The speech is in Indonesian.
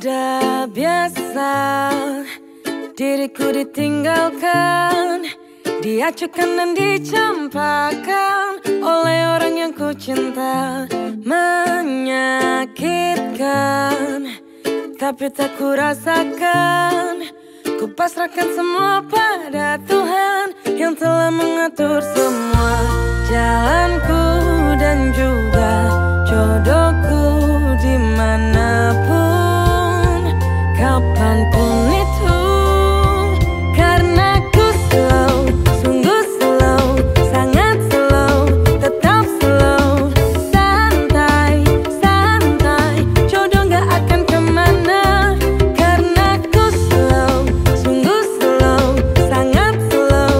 Biasa diriku ditinggalkan Diacukan dan dicampakkan Oleh orang yang ku cinta Menyakitkan. Tapi tak ku rasakan Ku pasrahkan semua pada Tuhan Yang telah mengatur semua Jalanku dan juga jodohku sopan pun